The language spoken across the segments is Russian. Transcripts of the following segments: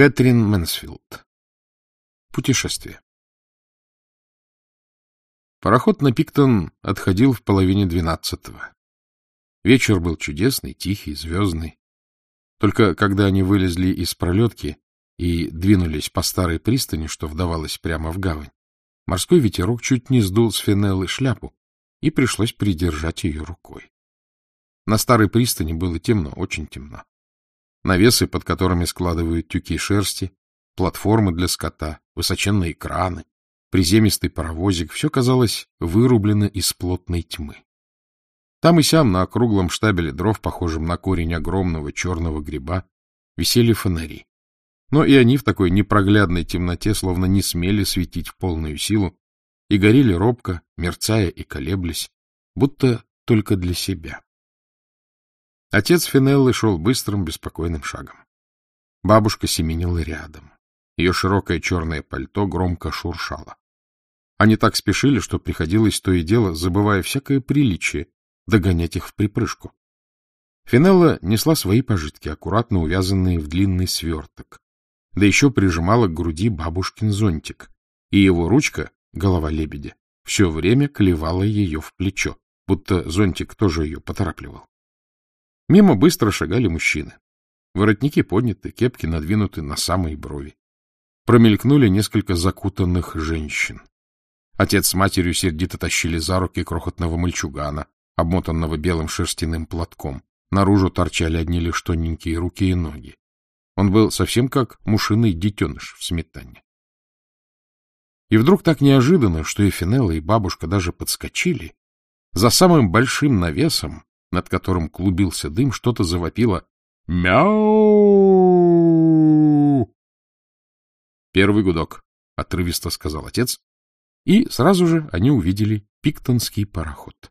Кэтрин Мэнсфилд. Путешествие. Пароход на Пиктон отходил в половине двенадцатого. Вечер был чудесный, тихий, звездный. Только когда они вылезли из пролетки и двинулись по старой пристани, что вдавалось прямо в гавань, морской ветерок чуть не сдул с Финеллы шляпу, и пришлось придержать ее рукой. На старой пристани было темно, очень темно. Навесы, под которыми складывают тюки шерсти, платформы для скота, высоченные краны, приземистый паровозик — все казалось вырублено из плотной тьмы. Там и сям на округлом штабеле дров, похожем на корень огромного черного гриба, висели фонари. Но и они в такой непроглядной темноте словно не смели светить в полную силу и горели робко, мерцая и колеблясь, будто только для себя. Отец Финеллы шел быстрым, беспокойным шагом. Бабушка семенила рядом. Ее широкое черное пальто громко шуршало. Они так спешили, что приходилось то и дело, забывая всякое приличие, догонять их в припрыжку. Финелла несла свои пожитки, аккуратно увязанные в длинный сверток, да еще прижимала к груди бабушкин зонтик, и его ручка, голова лебедя, все время клевала ее в плечо, будто зонтик тоже ее поторапливал. Мимо быстро шагали мужчины. Воротники подняты, кепки надвинуты на самые брови. Промелькнули несколько закутанных женщин. Отец с матерью сердито тащили за руки крохотного мальчугана, обмотанного белым шерстяным платком. Наружу торчали одни лишь тоненькие руки и ноги. Он был совсем как мушиный детеныш в сметане. И вдруг так неожиданно, что и Финелла, и бабушка даже подскочили. За самым большим навесом над которым клубился дым, что-то завопило «Мяу!» «Первый гудок», — отрывисто сказал отец, и сразу же они увидели пиктонский пароход.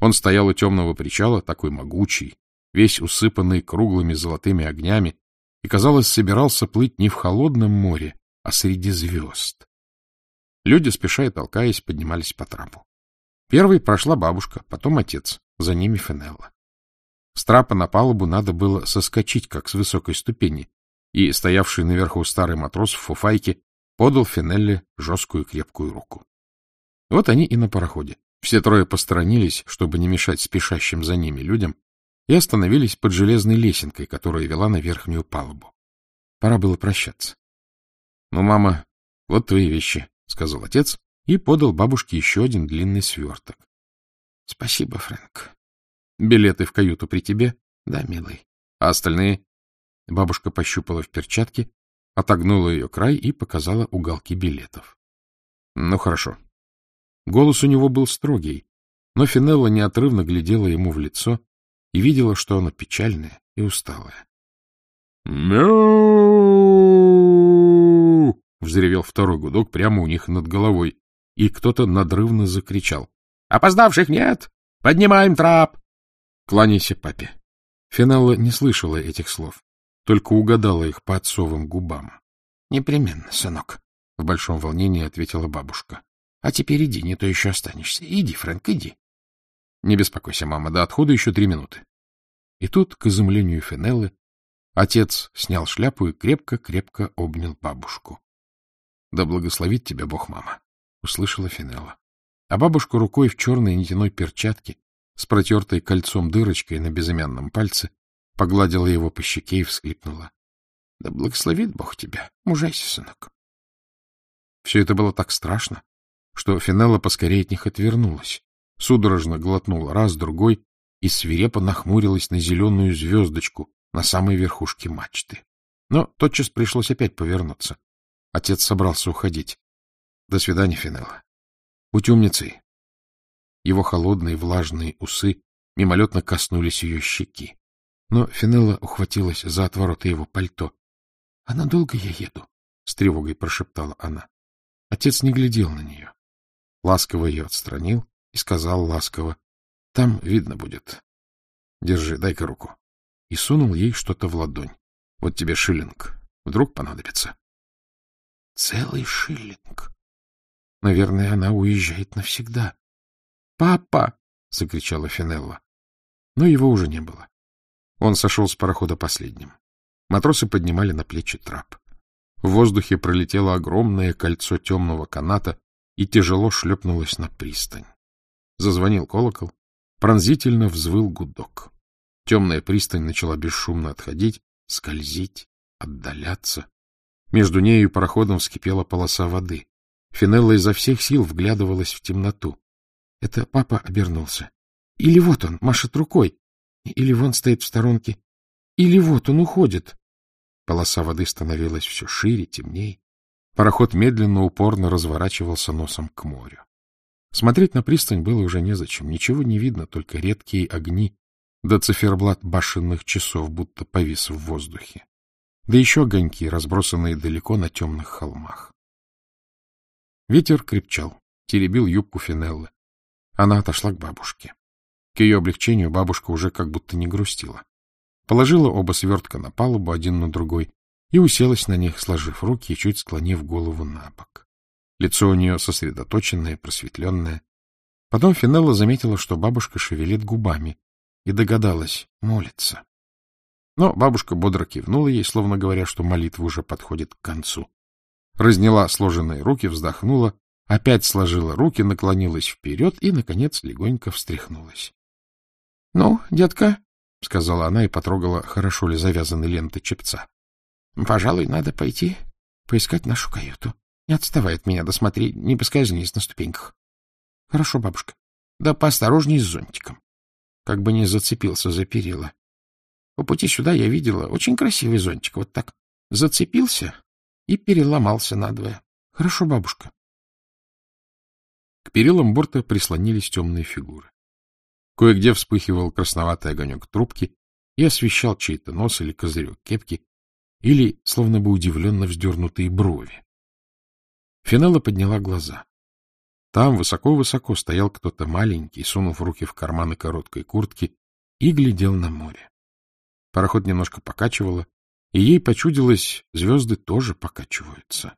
Он стоял у темного причала, такой могучий, весь усыпанный круглыми золотыми огнями, и, казалось, собирался плыть не в холодном море, а среди звезд. Люди, спеша и толкаясь, поднимались по трапу. Первой прошла бабушка, потом отец за ними Фенелла. С трапа на палубу надо было соскочить, как с высокой ступени, и стоявший наверху старый матрос в фуфайке подал Фенелле жесткую крепкую руку. Вот они и на пароходе. Все трое посторонились, чтобы не мешать спешащим за ними людям, и остановились под железной лесенкой, которая вела на верхнюю палубу. Пора было прощаться. — Ну, мама, вот твои вещи, — сказал отец и подал бабушке еще один длинный сверток. — Спасибо, Фрэнк. — Билеты в каюту при тебе? — Да, милый. — А остальные? Бабушка пощупала в перчатке, отогнула ее край и показала уголки билетов. — Ну, хорошо. Голос у него был строгий, но Финелла неотрывно глядела ему в лицо и видела, что оно печальное и усталое. «Мяу!» — взревел второй гудок прямо у них над головой, и кто-то надрывно закричал. Опоздавших нет! Поднимаем трап! Кланяйся папе. Финала не слышала этих слов, только угадала их по отцовым губам. — Непременно, сынок, — в большом волнении ответила бабушка. — А теперь иди, не то еще останешься. Иди, Фрэнк, иди. — Не беспокойся, мама, до отхода еще три минуты. И тут, к изумлению Финеллы, отец снял шляпу и крепко-крепко обнял бабушку. — Да благословит тебя Бог, мама, — услышала Финелла а бабушка рукой в черной нитяной перчатке с протертой кольцом дырочкой на безымянном пальце погладила его по щеке и всхлипнула. — Да благословит Бог тебя, мужайся, сынок. Все это было так страшно, что Финелла поскорее от них отвернулась, судорожно глотнула раз, другой и свирепо нахмурилась на зеленую звездочку на самой верхушке мачты. Но тотчас пришлось опять повернуться. Отец собрался уходить. — До свидания, Финелла. Будь умницей. Его холодные влажные усы мимолетно коснулись ее щеки. Но Финелла ухватилась за отвороты его пальто. — А надолго я еду? — с тревогой прошептала она. Отец не глядел на нее. Ласково ее отстранил и сказал ласково. — Там видно будет. Держи, дай-ка руку. И сунул ей что-то в ладонь. Вот тебе шиллинг. Вдруг понадобится. — Целый шиллинг. Наверное, она уезжает навсегда. «Папа!» — закричала Финелла. Но его уже не было. Он сошел с парохода последним. Матросы поднимали на плечи трап. В воздухе пролетело огромное кольцо темного каната и тяжело шлепнулось на пристань. Зазвонил колокол, пронзительно взвыл гудок. Темная пристань начала бесшумно отходить, скользить, отдаляться. Между нею и пароходом вскипела полоса воды. Финелла изо всех сил вглядывалась в темноту. Это папа обернулся. Или вот он, машет рукой. Или вон стоит в сторонке. Или вот он уходит. Полоса воды становилась все шире, темнее. Пароход медленно, упорно разворачивался носом к морю. Смотреть на пристань было уже незачем. Ничего не видно, только редкие огни, да циферблат башенных часов будто повис в воздухе. Да еще огоньки, разбросанные далеко на темных холмах. Ветер крепчал, теребил юбку Финеллы. Она отошла к бабушке. К ее облегчению бабушка уже как будто не грустила. Положила оба свертка на палубу, один на другой, и уселась на них, сложив руки и чуть склонив голову на бок. Лицо у нее сосредоточенное, просветленное. Потом Финелла заметила, что бабушка шевелит губами, и догадалась — молится. Но бабушка бодро кивнула ей, словно говоря, что молитва уже подходит к концу. Разняла сложенные руки, вздохнула, опять сложила руки, наклонилась вперед и, наконец, легонько встряхнулась. — Ну, детка, — сказала она и потрогала, хорошо ли завязаны ленты чепца. — Пожалуй, надо пойти поискать нашу каюту. Не отставай от меня, досмотри, не поскользнись на ступеньках. — Хорошо, бабушка. Да поосторожней с зонтиком. Как бы не зацепился за перила. По пути сюда я видела очень красивый зонтик. Вот так зацепился и переломался надвое. Хорошо, бабушка. К перилам борта прислонились темные фигуры. Кое-где вспыхивал красноватый огонек трубки и освещал чей-то нос или козырек кепки, или словно бы удивленно вздернутые брови. Финелла подняла глаза. Там высоко-высоко стоял кто-то маленький, сунув руки в карманы короткой куртки, и глядел на море. Пароход немножко покачивало, и ей почудилось, звезды тоже покачиваются.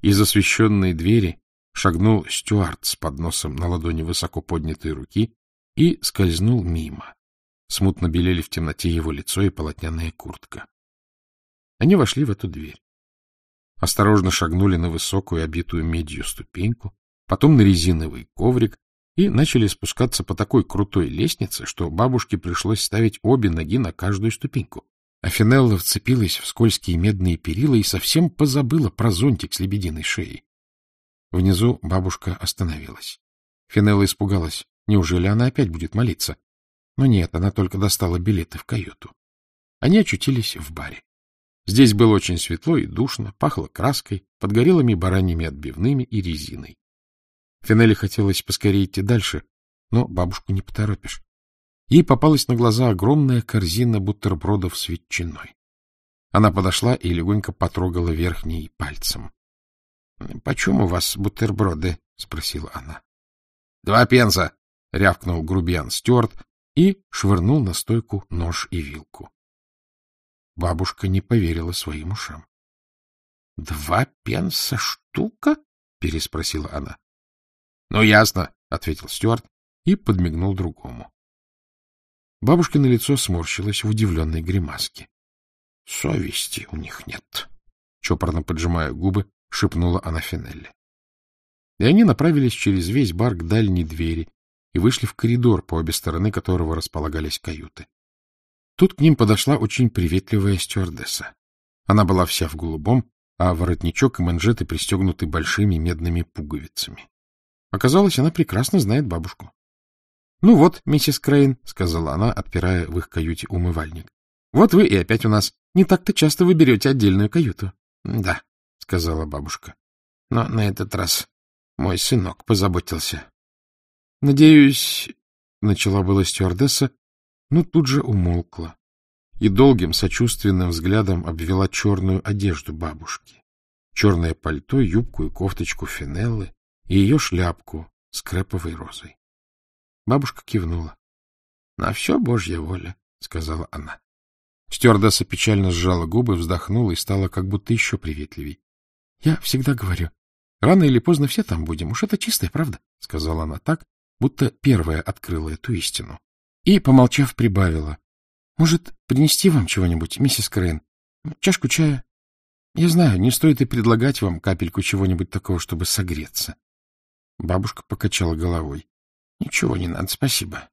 Из освещенной двери шагнул Стюарт с подносом на ладони высоко поднятой руки и скользнул мимо. Смутно белели в темноте его лицо и полотняная куртка. Они вошли в эту дверь. Осторожно шагнули на высокую, обитую медью ступеньку, потом на резиновый коврик и начали спускаться по такой крутой лестнице, что бабушке пришлось ставить обе ноги на каждую ступеньку. А Финелла вцепилась в скользкие медные перила и совсем позабыла про зонтик с лебединой шеей. Внизу бабушка остановилась. Финелла испугалась. Неужели она опять будет молиться? Но нет, она только достала билеты в каюту. Они очутились в баре. Здесь было очень светло и душно, пахло краской, подгорелыми бараньими отбивными и резиной. Финелли хотелось поскорее идти дальше, но бабушку не поторопишь. Ей попалась на глаза огромная корзина бутербродов с ветчиной. Она подошла и легонько потрогала верхней пальцем. — Почему у вас бутерброды? — спросила она. — Два пенса! — рявкнул грубиян Стюарт и швырнул на стойку нож и вилку. Бабушка не поверила своим ушам. — Два пенса штука? — переспросила она. — Ну, ясно, — ответил Стюарт и подмигнул другому. Бабушкино лицо сморщилось в удивленной гримаске. — Совести у них нет, — чопорно поджимая губы, шепнула она Финелли. И они направились через весь бар к дальней двери, и вышли в коридор, по обе стороны которого располагались каюты. Тут к ним подошла очень приветливая стюардесса. Она была вся в голубом, а воротничок и манжеты пристегнуты большими медными пуговицами. Оказалось, она прекрасно знает бабушку. — Ну вот, миссис Крейн, — сказала она, отпирая в их каюте умывальник. — Вот вы и опять у нас. Не так-то часто вы берете отдельную каюту. — Да, — сказала бабушка. — Но на этот раз мой сынок позаботился. — Надеюсь, — начала была стюардесса, но тут же умолкла и долгим сочувственным взглядом обвела черную одежду бабушки. Черное пальто, юбку и кофточку Финеллы и ее шляпку с креповой розой. Бабушка кивнула. — На все Божья воля, — сказала она. Стюардесса печально сжала губы, вздохнула и стала как будто еще приветливей. — Я всегда говорю, рано или поздно все там будем, уж это чистая правда, — сказала она так, будто первая открыла эту истину. И, помолчав, прибавила. — Может, принести вам чего-нибудь, миссис Крейн? — Чашку чая. Я знаю, не стоит и предлагать вам капельку чего-нибудь такого, чтобы согреться. Бабушка покачала головой. — Ничего не надо, спасибо.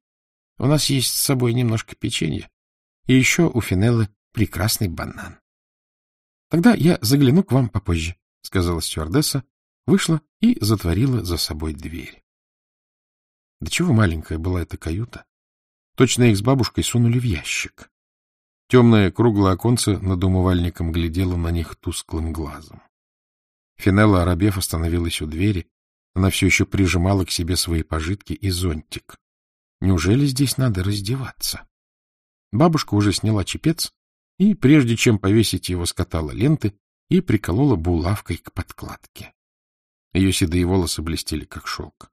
У нас есть с собой немножко печенья. И еще у Финеллы прекрасный банан. — Тогда я загляну к вам попозже, — сказала стюардесса, вышла и затворила за собой дверь. Да чего маленькая была эта каюта? Точно их с бабушкой сунули в ящик. Темное круглое оконце над умывальником глядело на них тусклым глазом. Финелла, оробев, остановилась у двери. Она все еще прижимала к себе свои пожитки и зонтик. Неужели здесь надо раздеваться? Бабушка уже сняла чепец и, прежде чем повесить его, скатала ленты и приколола булавкой к подкладке. Ее седые волосы блестели, как шелк.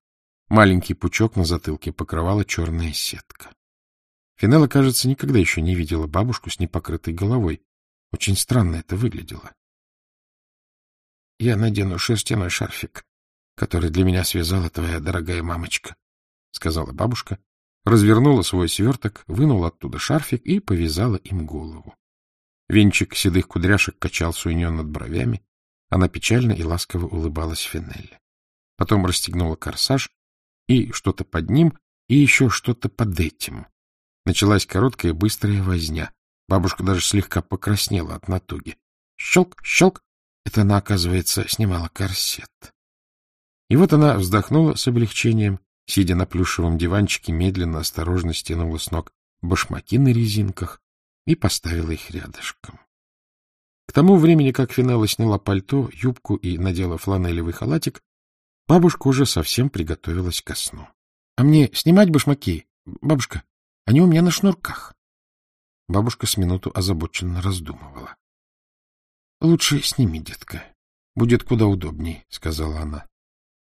Маленький пучок на затылке покрывала черная сетка. Финелла, кажется, никогда еще не видела бабушку с непокрытой головой. Очень странно это выглядело. — Я надену шерстяной шарфик, который для меня связала твоя дорогая мамочка, — сказала бабушка, развернула свой сверток, вынула оттуда шарфик и повязала им голову. Венчик седых кудряшек качался у нее над бровями, она печально и ласково улыбалась Финелле. Потом расстегнула корсаж, и что-то под ним, и еще что-то под этим. Началась короткая быстрая возня. Бабушка даже слегка покраснела от натуги. Щелк, щелк. Это она, оказывается, снимала корсет. И вот она вздохнула с облегчением, сидя на плюшевом диванчике, медленно, осторожно стянула с ног башмаки на резинках и поставила их рядышком. К тому времени, как Финелла сняла пальто, юбку и надела фланелевый халатик, бабушка уже совсем приготовилась ко сну. — А мне снимать башмаки, бабушка? Они у меня на шнурках. Бабушка с минуту озабоченно раздумывала. — Лучше сними, детка. Будет куда удобней, — сказала она.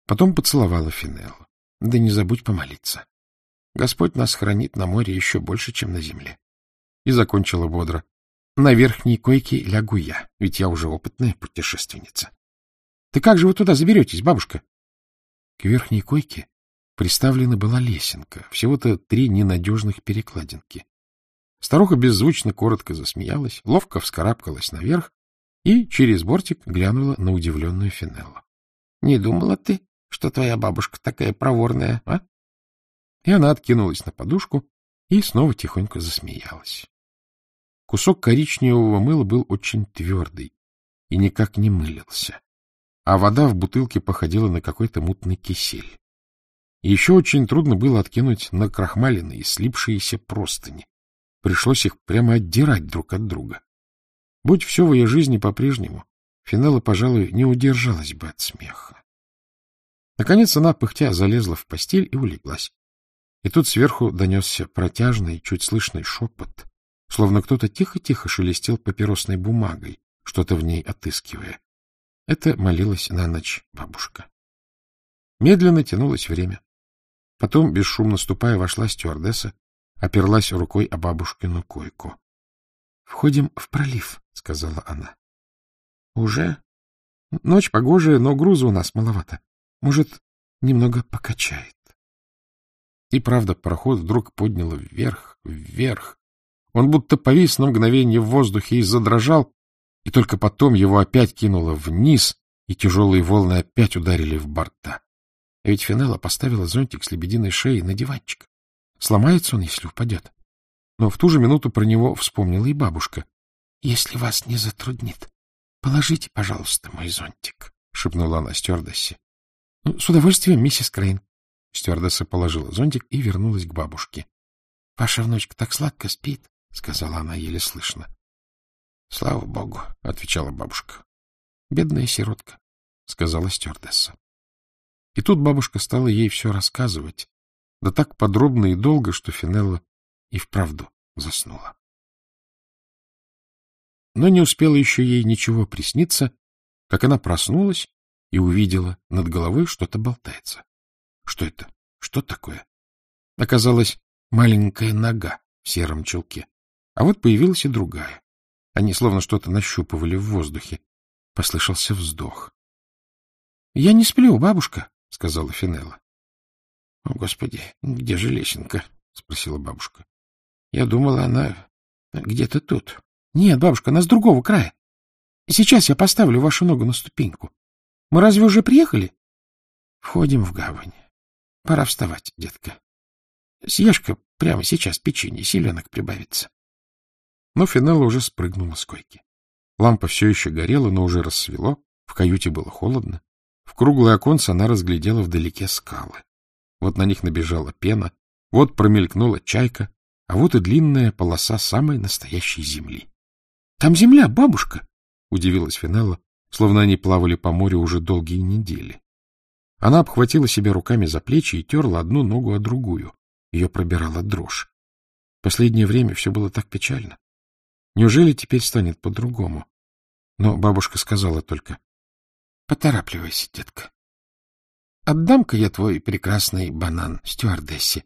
Потом поцеловала Финеллу. Да не забудь помолиться. Господь нас хранит на море еще больше, чем на земле. И закончила бодро. На верхней койке лягу я, ведь я уже опытная путешественница. — Ты как же вы туда заберетесь, бабушка? К верхней койке приставлена была лесенка, всего-то три ненадежных перекладинки. Старуха беззвучно коротко засмеялась, ловко вскарабкалась наверх и через бортик глянула на удивленную Финеллу. — Не думала ты, что твоя бабушка такая проворная, а? И она откинулась на подушку и снова тихонько засмеялась. Кусок коричневого мыла был очень твердый и никак не мылился, а вода в бутылке походила на какой-то мутный кисель. Еще очень трудно было откинуть на крахмаленные, слипшиеся простыни. Пришлось их прямо отдирать друг от друга. Будь все в ее жизни по-прежнему, Финелла, пожалуй, не удержалась бы от смеха. Наконец она, пыхтя, залезла в постель и улеглась. И тут сверху донесся протяжный, чуть слышный шепот, словно кто-то тихо-тихо шелестел папиросной бумагой, что-то в ней отыскивая. Это молилась на ночь бабушка. Медленно тянулось время. Потом, бесшумно ступая, вошла стюардесса, оперлась рукой о бабушкину койку. — Входим в пролив, — сказала она. — Уже? Ночь погожая, но груза у нас маловато. Может, немного покачает. И правда, пароход вдруг подняло вверх, вверх. Он будто повис на мгновение в воздухе и задрожал, и только потом его опять кинуло вниз, и тяжелые волны опять ударили в борта. А ведь Финелла поставила зонтик с лебединой шеей на диванчик. Сломается он, если упадет. Но в ту же минуту про него вспомнила и бабушка. — Если вас не затруднит, положите, пожалуйста, мой зонтик, — шепнула она стюардессе. — С удовольствием, миссис Крейн. Стюардесса положила зонтик и вернулась к бабушке. — Ваша внучка так сладко спит, — сказала она еле слышно. — Слава богу, — отвечала бабушка. — Бедная сиротка, — сказала стюардесса. И тут бабушка стала ей все рассказывать, да так подробно и долго, что Финелла и вправду заснула. Но не успела еще ей ничего присниться, как она проснулась и увидела над головой что-то болтается. Что это? Что такое? Оказалось, маленькая нога в сером чулке. А вот появилась и другая. Они словно что-то нащупывали в воздухе. Послышался вздох. — Я не сплю, бабушка, — сказала Финелла. — О, Господи, где же лесенка? — спросила бабушка. — Я думала, она где-то тут. Нет, бабушка, она с другого края. Сейчас я поставлю вашу ногу на ступеньку. Мы разве уже приехали? Входим в гавань. Пора вставать, детка. Съешь-ка прямо сейчас печенье, селенок прибавится. Но Финелла уже спрыгнула с койки. Лампа все еще горела, но уже рассвело, в каюте было холодно. В круглое оконце она разглядела вдалеке скалы. Вот на них набежала пена, вот промелькнула чайка, а вот и длинная полоса самой настоящей земли. — Там земля, бабушка! — удивилась Финелла, словно они плавали по морю уже долгие недели. Она обхватила себя руками за плечи и терла одну ногу о другую. Ее пробирала дрожь. Последнее время все было так печально. Неужели теперь станет по-другому? Но бабушка сказала только, — Поторапливайся, детка. Отдам-ка я твой прекрасный банан стюардессе,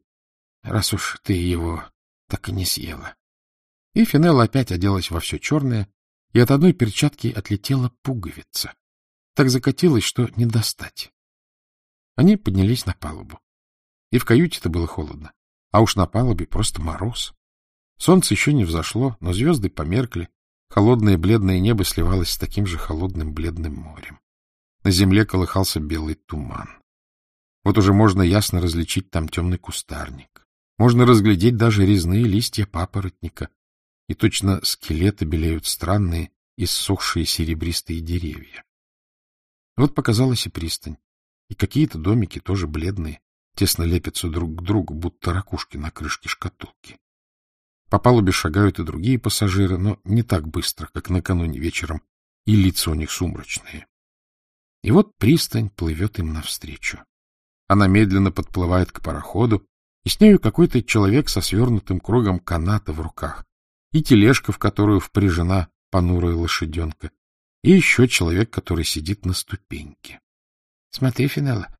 раз уж ты его так и не съела. И Финелла опять оделась во все черное, и от одной перчатки отлетела пуговица. Так закатилась, что не достать. Они поднялись на палубу. И в каюте-то было холодно, а уж на палубе просто мороз. Солнце еще не взошло, но звезды померкли, холодное бледное небо сливалось с таким же холодным бледным морем. На земле колыхался белый туман. Вот уже можно ясно различить там темный кустарник. Можно разглядеть даже резные листья папоротника. И точно скелеты белеют странные, иссохшие серебристые деревья. Вот показалась и пристань. И какие-то домики, тоже бледные, тесно лепятся друг к другу, будто ракушки на крышке шкатулки. По палубе шагают и другие пассажиры, но не так быстро, как накануне вечером, и лица у них сумрачные. И вот пристань плывет им навстречу. Она медленно подплывает к пароходу, и с нею какой-то человек со свернутым кругом каната в руках, и тележка, в которую впряжена понурая лошаденка, и еще человек, который сидит на ступеньке. — Смотри, Финелла,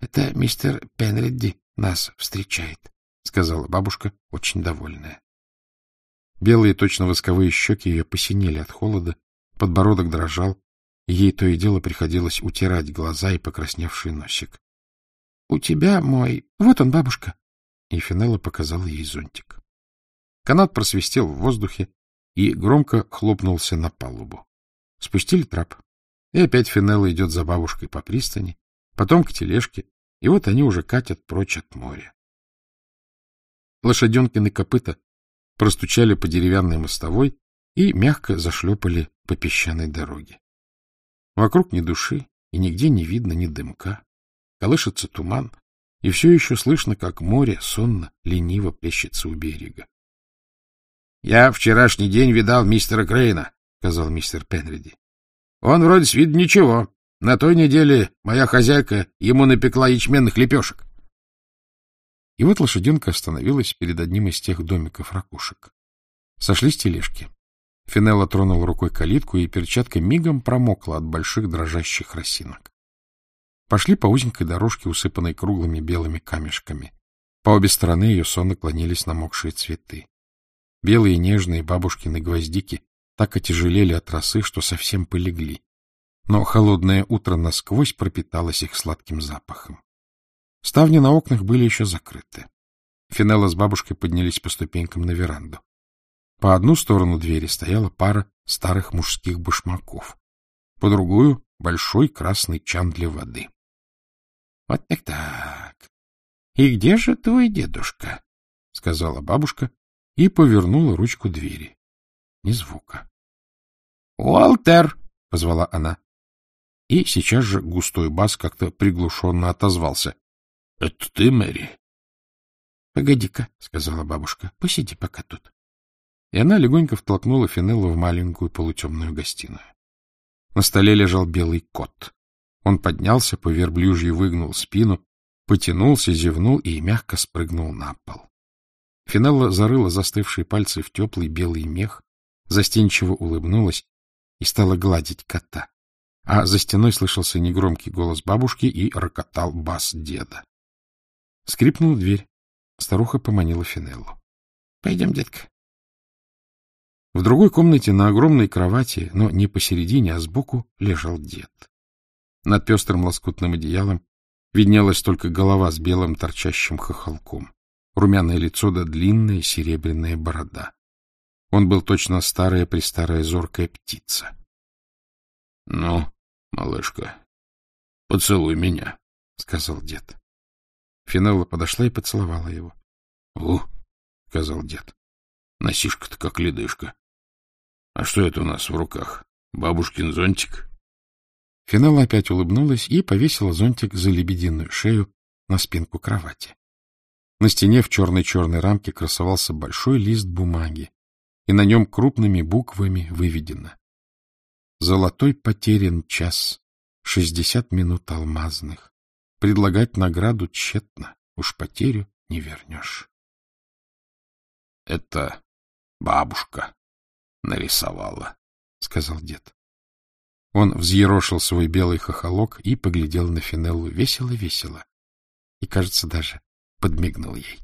это мистер Пенредди нас встречает, — сказала бабушка, очень довольная. Белые, точно восковые щеки ее посинели от холода, подбородок дрожал, и ей то и дело приходилось утирать глаза и покрасневший носик. У тебя мой... Вот он, бабушка. И Финелла показала ей зонтик. Канат просвистел в воздухе и громко хлопнулся на палубу. Спустили трап. И опять Финелла идет за бабушкой по пристани, потом к тележке, и вот они уже катят прочь от моря. Лошаденкины копыта простучали по деревянной мостовой и мягко зашлепали по песчаной дороге. Вокруг ни души, и нигде не видно ни дымка колышется туман, и все еще слышно, как море сонно, лениво плещется у берега. — Я вчерашний день видал мистера Крейна, — сказал мистер Пенриди. — Он вроде с виду ничего. На той неделе моя хозяйка ему напекла ячменных лепешек. И вот лошаденка остановилась перед одним из тех домиков ракушек. Сошлись тележки. Финелла тронул рукой калитку, и перчатка мигом промокла от больших дрожащих росинок. Пошли по узенькой дорожке, усыпанной круглыми белыми камешками. По обе стороны ее сонно клонились намокшие цветы. Белые нежные бабушкины гвоздики так отяжелели от росы, что совсем полегли. Но холодное утро насквозь пропиталось их сладким запахом. Ставни на окнах были еще закрыты. Финелла с бабушкой поднялись по ступенькам на веранду. По одну сторону двери стояла пара старых мужских башмаков, по другую — большой красный чан для воды. — Вот так-так. И где же твой дедушка? — сказала бабушка и повернула ручку двери. Ни звука. — Уолтер! — позвала она. И сейчас же густой бас как-то приглушенно отозвался. — Это ты, Мэри? — Погоди-ка, — сказала бабушка, — посиди пока тут. И она легонько втолкнула Финеллу в маленькую полутемную гостиную. На столе лежал белый кот. Он поднялся, по верблюжьи выгнул спину, потянулся, зевнул и мягко спрыгнул на пол. Финелла зарыла застывшие пальцы в теплый белый мех, застенчиво улыбнулась и стала гладить кота. А за стеной слышался негромкий голос бабушки и рокотал бас деда. Скрипнула дверь. Старуха поманила Финеллу. — Пойдем, детка. В другой комнате на огромной кровати, но не посередине, а сбоку, лежал дед. Над пестрым лоскутным одеялом виднелась только голова с белым торчащим хохолком, румяное лицо да длинная серебряная борода. Он был точно старая-престарая зоркая птица. — Ну, малышка, поцелуй меня, — сказал дед. Финелла подошла и поцеловала его. — У, — сказал дед, — носишка-то как ледышка. А что это у нас в руках? Бабушкин зонтик? Финелла опять улыбнулась и повесила зонтик за лебединую шею на спинку кровати. На стене в черной-черной рамке красовался большой лист бумаги, и на нем крупными буквами выведено «Золотой потерян час, шестьдесят минут алмазных. Предлагать награду тщетно, уж потерю не вернешь». «Это бабушка нарисовала», — сказал дед. Он взъерошил свой белый хохолок и поглядел на Финеллу весело-весело. И, кажется, даже подмигнул ей.